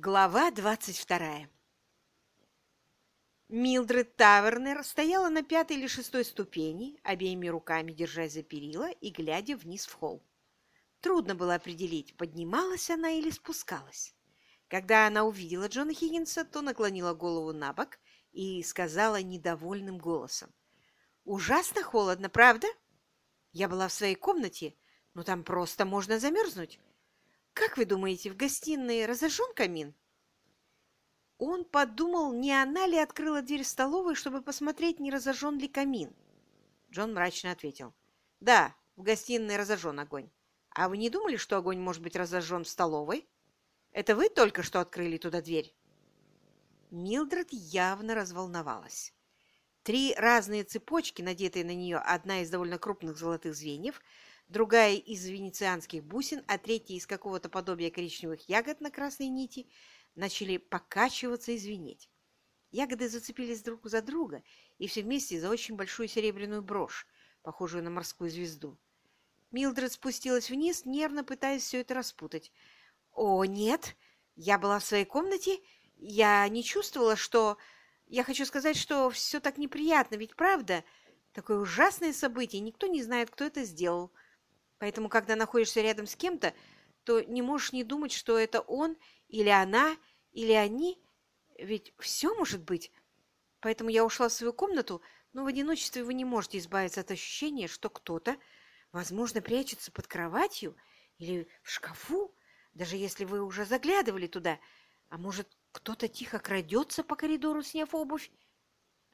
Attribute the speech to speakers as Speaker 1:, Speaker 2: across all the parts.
Speaker 1: Глава двадцать вторая Милдред Тавернер стояла на пятой или шестой ступени, обеими руками держась за перила и глядя вниз в холл. Трудно было определить, поднималась она или спускалась. Когда она увидела Джона Хиггинса, то наклонила голову на бок и сказала недовольным голосом. «Ужасно холодно, правда? Я была в своей комнате, но там просто можно замерзнуть. Как вы думаете, в гостиной разожжен камин? Он подумал, не она ли открыла дверь в столовую, чтобы посмотреть, не разожжен ли камин. Джон мрачно ответил. Да, в гостиной разожжен огонь. А вы не думали, что огонь может быть разожжен в столовой? Это вы только что открыли туда дверь? Милдред явно разволновалась. Три разные цепочки, надетые на нее, одна из довольно крупных золотых звеньев, другая из венецианских бусин, а третья из какого-то подобия коричневых ягод на красной нити, начали покачиваться и звенеть. Ягоды зацепились друг за друга и все вместе за очень большую серебряную брошь, похожую на морскую звезду. Милдред спустилась вниз, нервно пытаясь все это распутать. «О, нет! Я была в своей комнате. Я не чувствовала, что... Я хочу сказать, что все так неприятно, ведь правда? Такое ужасное событие, никто не знает, кто это сделал. Поэтому, когда находишься рядом с кем-то, то не можешь не думать, что это он или она, или они. Ведь все может быть. Поэтому я ушла в свою комнату, но в одиночестве вы не можете избавиться от ощущения, что кто-то, возможно, прячется под кроватью или в шкафу, даже если вы уже заглядывали туда. А может, кто-то тихо крадется по коридору, сняв обувь?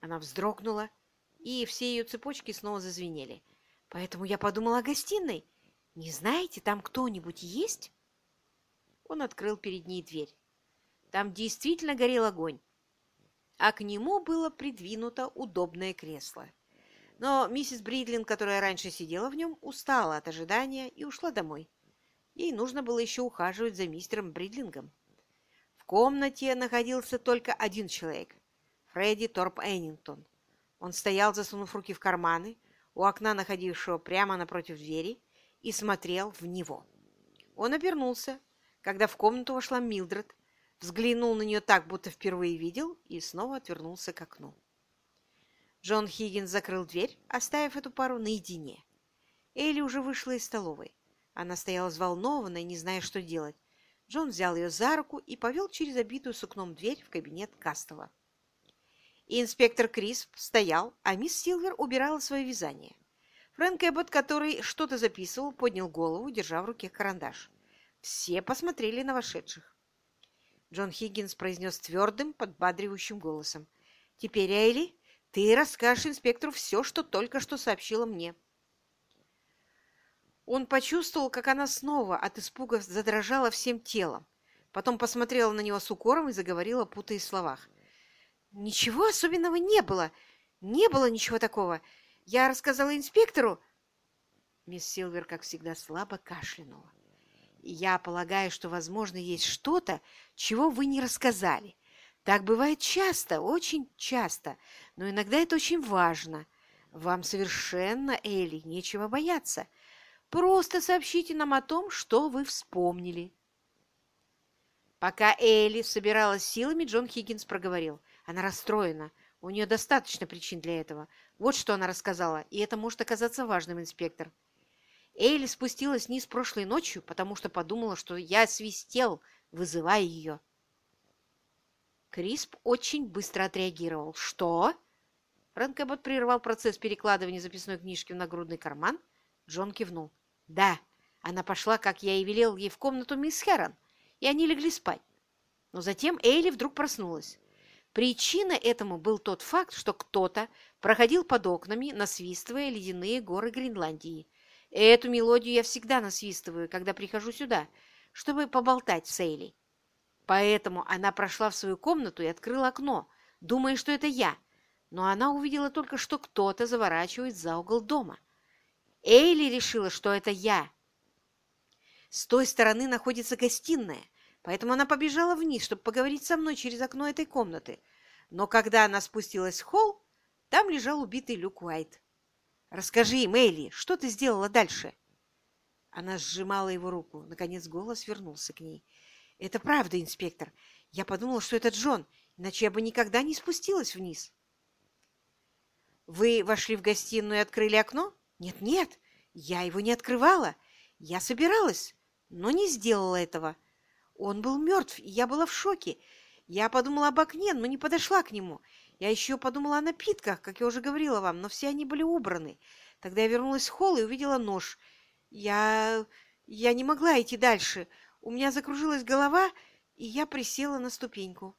Speaker 1: Она вздрогнула, и все ее цепочки снова зазвенели. Поэтому я подумала о гостиной. «Не знаете, там кто-нибудь есть?» Он открыл перед ней дверь. Там действительно горел огонь, а к нему было придвинуто удобное кресло. Но миссис Бридлин, которая раньше сидела в нем, устала от ожидания и ушла домой. Ей нужно было еще ухаживать за мистером Бридлингом. В комнате находился только один человек — Фредди Торп Эннингтон. Он стоял, засунув руки в карманы, у окна, находившего прямо напротив двери, и смотрел в него. Он обернулся, когда в комнату вошла Милдред, взглянул на нее так, будто впервые видел, и снова отвернулся к окну. Джон Хиггинс закрыл дверь, оставив эту пару наедине. Элли уже вышла из столовой. Она стояла взволнованная, не зная, что делать. Джон взял ее за руку и повел через обитую сукном дверь в кабинет Кастела. И инспектор Крисп стоял, а мисс Силвер убирала свое вязание. Фрэнк Эббот, который что-то записывал, поднял голову, держа в руке карандаш. Все посмотрели на вошедших. Джон Хиггинс произнес твердым, подбадривающим голосом. «Теперь, Эйли, ты расскажешь инспектору все, что только что сообщила мне». Он почувствовал, как она снова от испуга задрожала всем телом. Потом посмотрела на него с укором и заговорила, путаясь в словах. «Ничего особенного не было. Не было ничего такого. Я рассказала инспектору. Мисс Силвер, как всегда, слабо кашлянула. Я полагаю, что, возможно, есть что-то, чего вы не рассказали. Так бывает часто, очень часто, но иногда это очень важно. Вам совершенно, Элли, нечего бояться. Просто сообщите нам о том, что вы вспомнили. Пока Элли собиралась силами, Джон Хиггинс проговорил. Она расстроена. У нее достаточно причин для этого. Вот что она рассказала, и это может оказаться важным, инспектор. Эйли спустилась вниз прошлой ночью, потому что подумала, что я свистел, вызывая ее. Крисп очень быстро отреагировал. «Что?» Фрэнк Эббот прервал процесс перекладывания записной книжки в нагрудный карман. Джон кивнул. «Да, она пошла, как я и велел ей в комнату мисс Херон, и они легли спать. Но затем Эйли вдруг проснулась. Причина этому был тот факт, что кто-то проходил под окнами, насвистывая ледяные горы Гренландии. Эту мелодию я всегда насвистываю, когда прихожу сюда, чтобы поболтать с Эйли. Поэтому она прошла в свою комнату и открыла окно, думая, что это я. Но она увидела только, что кто-то заворачивает за угол дома. Эйли решила, что это я. С той стороны находится гостиная, Поэтому она побежала вниз, чтобы поговорить со мной через окно этой комнаты. Но когда она спустилась в холл, там лежал убитый Люк Уайт. «Расскажи, Мэйли, что ты сделала дальше?» Она сжимала его руку. Наконец голос вернулся к ней. Это правда, инспектор. Я подумала, что это Джон, иначе я бы никогда не спустилась вниз. Вы вошли в гостиную и открыли окно? Нет-нет, я его не открывала. Я собиралась, но не сделала этого. Он был мертв, и я была в шоке. Я подумала об окне, но не подошла к нему. Я еще подумала о напитках, как я уже говорила вам, но все они были убраны. Тогда я вернулась в холл и увидела нож. Я... я не могла идти дальше. У меня закружилась голова, и я присела на ступеньку.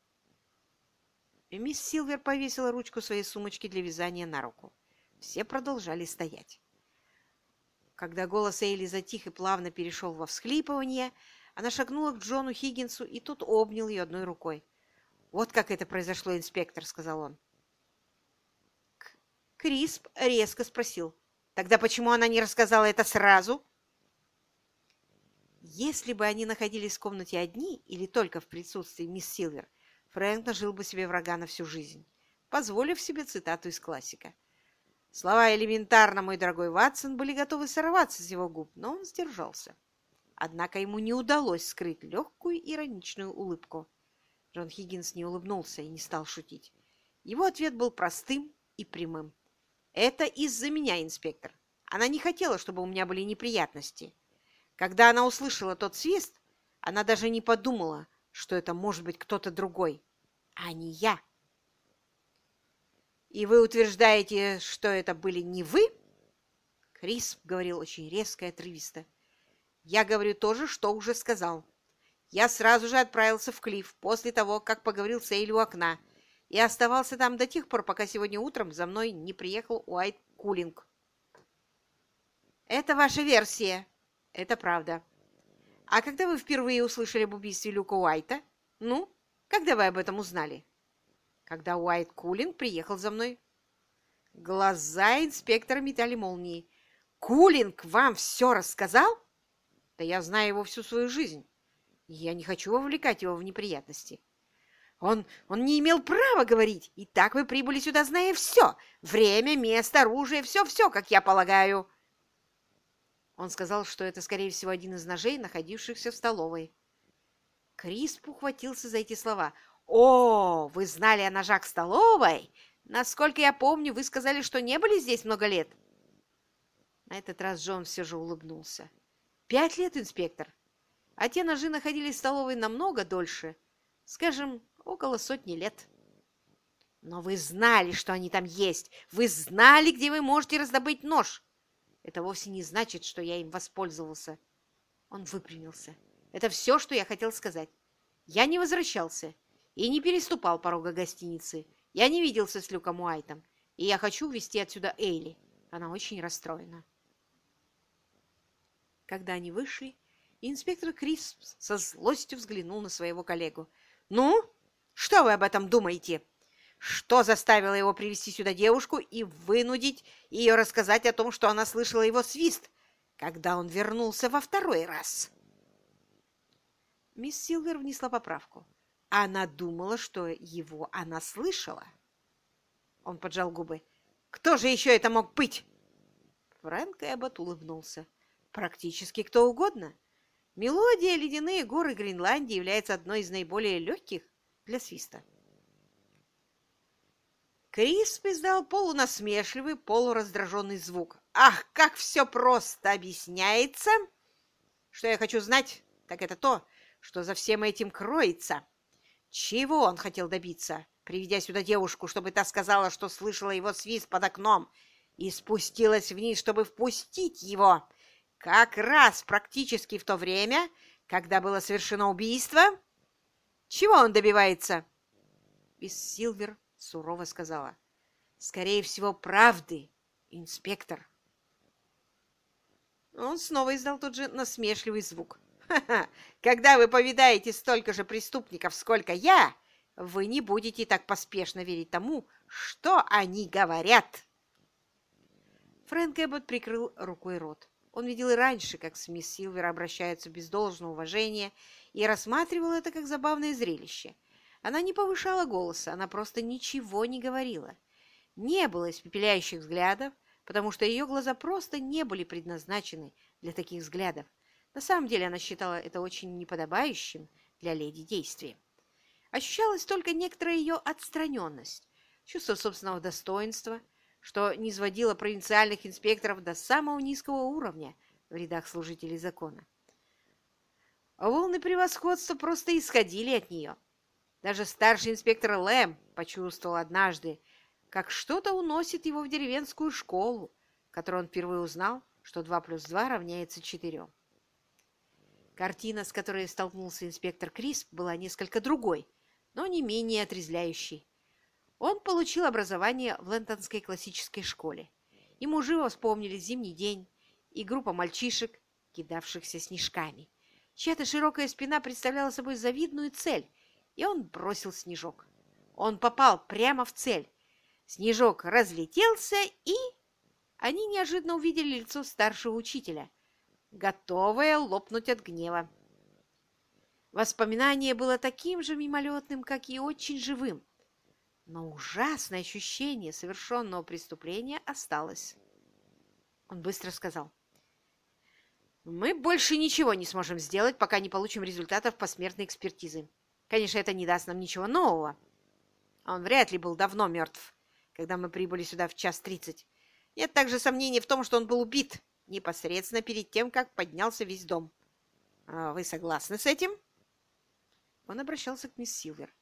Speaker 1: Мисс Силвер повесила ручку своей сумочки для вязания на руку. Все продолжали стоять. Когда голос Эйли затих и плавно перешел во всхлипывание, она шагнула к Джону Хиггинсу, и тот обнял ее одной рукой. «Вот как это произошло, инспектор», — сказал он. Крисп резко спросил. «Тогда почему она не рассказала это сразу?» Если бы они находились в комнате одни или только в присутствии мисс Силвер, Фрэнк нажил бы себе врага на всю жизнь, позволив себе цитату из классика. Слова элементарно, мой дорогой Ватсон, были готовы сорваться с его губ, но он сдержался. Однако ему не удалось скрыть легкую ироничную улыбку. Джон Хиггинс не улыбнулся и не стал шутить. Его ответ был простым и прямым. «Это из-за меня, инспектор. Она не хотела, чтобы у меня были неприятности. Когда она услышала тот свист, она даже не подумала, что это может быть кто-то другой, а не я. «И вы утверждаете, что это были не вы?» Крис говорил очень резко и отрывисто. «Я говорю то же, что уже сказал. Я сразу же отправился в Клифф после того, как поговорил с Эйли у окна, и оставался там до тех пор, пока сегодня утром за мной не приехал Уайт Кулинг». «Это ваша версия», «Это правда. А когда вы впервые услышали об убийстве Люка Уайта? Ну, когда вы об этом узнали?» «Когда Уайт Кулинг приехал за мной». Глаза инспектора метали молнии. «Кулинг вам все рассказал?» «Да я знаю его всю свою жизнь. Я не хочу вовлекать его в неприятности». Он, он не имел права говорить. И так вы прибыли сюда, зная все. Время, место, оружие, все-все, как я полагаю. Он сказал, что это, скорее всего, один из ножей, находившихся в столовой. Крисп ухватился за эти слова. «О, вы знали о ножах столовой? Насколько я помню, вы сказали, что не были здесь много лет». На этот раз Джон все же улыбнулся. «Пять лет, инспектор. А те ножи находились в столовой намного дольше. Скажем, около сотни лет». «Но вы знали, что они там есть. Вы знали, где вы можете раздобыть нож. Это вовсе не значит, что я им воспользовался. Он выпрямился. Это все, что я хотел сказать. Я не возвращался и не переступал порога гостиницы. Я не виделся с Люком Уайтом, и я хочу увезти отсюда Эйли. Она очень расстроена. Когда они вышли, инспектор Крисп со злостью взглянул на своего коллегу. «Ну, что вы об этом думаете?» Что заставило его привести сюда девушку и вынудить ее рассказать о том, что она слышала его свист, когда он вернулся во второй раз? Мисс Силвер внесла поправку. Она думала, что его она слышала. Он поджал губы. «Кто же еще это мог быть?» Фрэнк Эббот улыбнулся. «Практически кто угодно. Мелодия «Ледяные горы Гренландии» является одной из наиболее легких для свиста. Крисп издал полунасмешливый, полураздраженный звук. «Ах, как все просто объясняется! Что я хочу знать, так это то, что за всем этим кроется. Чего он хотел добиться, приведя сюда девушку, чтобы та сказала, что слышала его свист под окном, и спустилась вниз, чтобы впустить его, как раз практически в то время, когда было совершено убийство? Чего он добивается?» Мисс Силвер сурово сказала. «Скорее всего, правды, инспектор». Он снова издал тот же насмешливый звук. «Ха-ха! Когда вы повидаете столько же преступников, сколько я, вы не будете так поспешно верить тому, что они говорят!» Фрэнк Эббот прикрыл рукой рот. Он видел и раньше, как с мисс Силвер обращаются без должного уважения, и рассматривал это как забавное зрелище. Она не повышала голоса, она просто ничего не говорила. Не было испепеляющих взглядов, потому что ее глаза просто не были предназначены для таких взглядов. На самом деле она считала это очень неподобающим для леди действие. Ощущалась только некоторая ее отстраненность, чувство собственного достоинства, что не сводило провинциальных инспекторов до самого низкого уровня в рядах служителей закона. Волны превосходства просто исходили от нее. Даже старший инспектор Лэм почувствовал однажды, как что-то уносит его в деревенскую школу, в которой он впервые узнал, что 2 плюс 2 равняется 4. Картина, с которой столкнулся инспектор Крисп, была несколько другой, но не менее отрезвляющей. Он получил образование в Лэнтонской классической школе. Ему живо вспомнили зимний день и группа мальчишек, кидавшихся снежками. Чья-то широкая спина представляла собой завидную цель, и он бросил снежок. Он попал прямо в цель. Снежок разлетелся, и они неожиданно увидели лицо старшего учителя, готовое лопнуть от гнева. Воспоминание было таким же мимолетным, как и очень живым, но ужасное ощущение совершенного преступления осталось. Он быстро сказал, «Мы больше ничего не сможем сделать, пока не получим результатов посмертной экспертизы. Конечно, это не даст нам ничего нового. Он вряд ли был давно мертв, когда мы прибыли сюда в час тридцать. Нет также сомнений в том, что он был убит непосредственно перед тем, как поднялся весь дом. А вы согласны с этим?» Он обращался к мисс Силвер.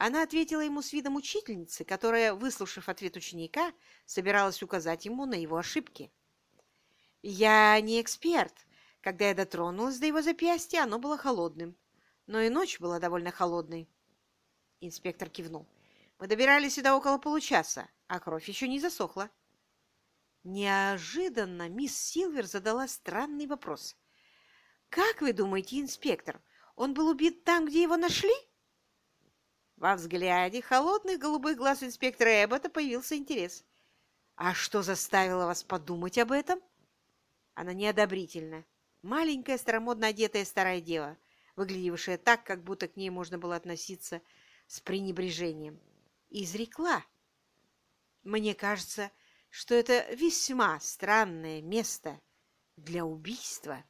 Speaker 1: Она ответила ему с видом учительницы, которая, выслушав ответ ученика, собиралась указать ему на его ошибки. «Я не эксперт. Когда я дотронулась до его запястья, оно было холодным. Но и ночь была довольно холодной». Инспектор кивнул. «Мы добирались сюда около получаса, а кровь еще не засохла». Неожиданно мисс Силвер задала странный вопрос. «Как вы думаете, инспектор, он был убит там, где его нашли?» Во взгляде холодных голубых глаз инспектора Эббота появился интерес. «А что заставило вас подумать об этом?» Она неодобрительно. Маленькая, старомодно одетая старая дева, выглядевшая так, как будто к ней можно было относиться с пренебрежением. Изрекла. «Мне кажется, что это весьма странное место для убийства».